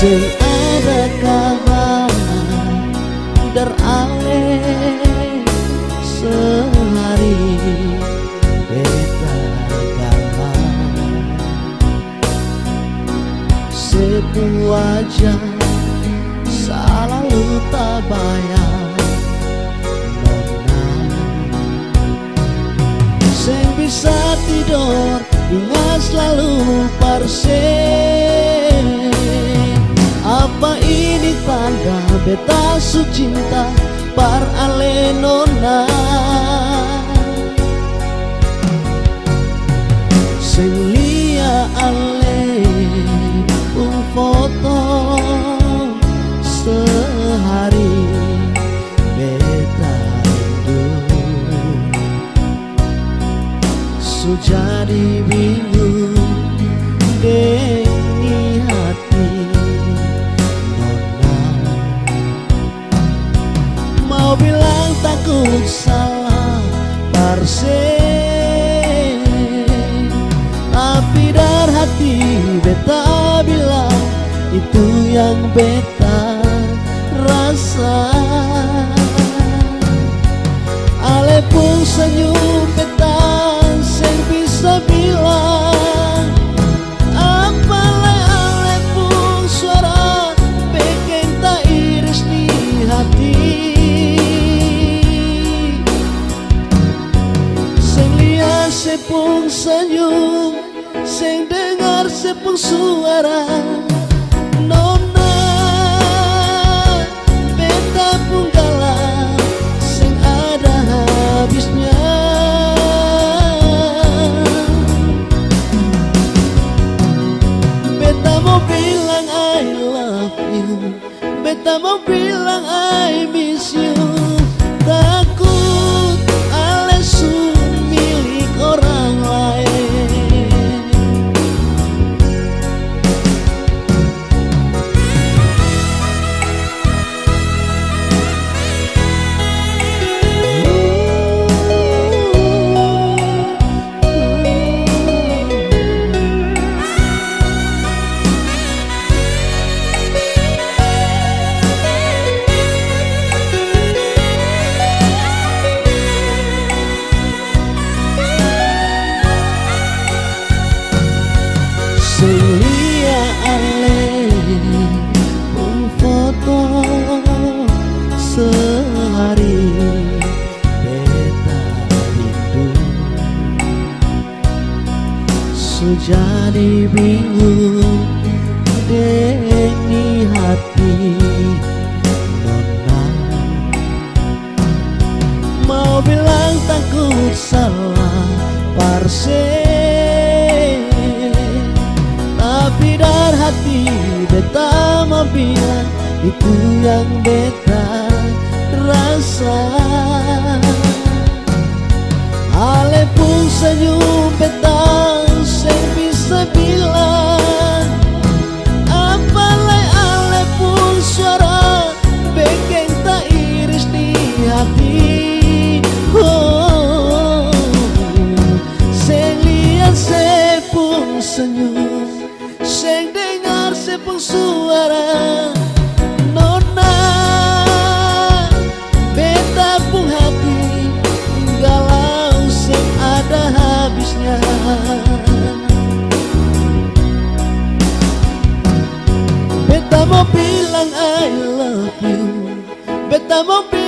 Sing ada kawan Derale sehari. Beda kawan Sebuah wajah Selalu tak bayar. Nona Sing bisa tidur Ingat selalu parse beta su cinta Par ale beta rasa. Ale pun senyum beta Seng bisa bilang Apa le ale pun suara Bikin tak iris di hati. Seng lihat sepung senyum Seng dengar sepung suara you Beta mau bilang I miss you. Takut sehari beta rindu Sejadi bingung deni hati Nona Mau bilang takut salah parse. Tapi dar hati beta mau bilang Itu yang beta senyum Seng dengar sepung mau bilang I love you. Beta mau bilang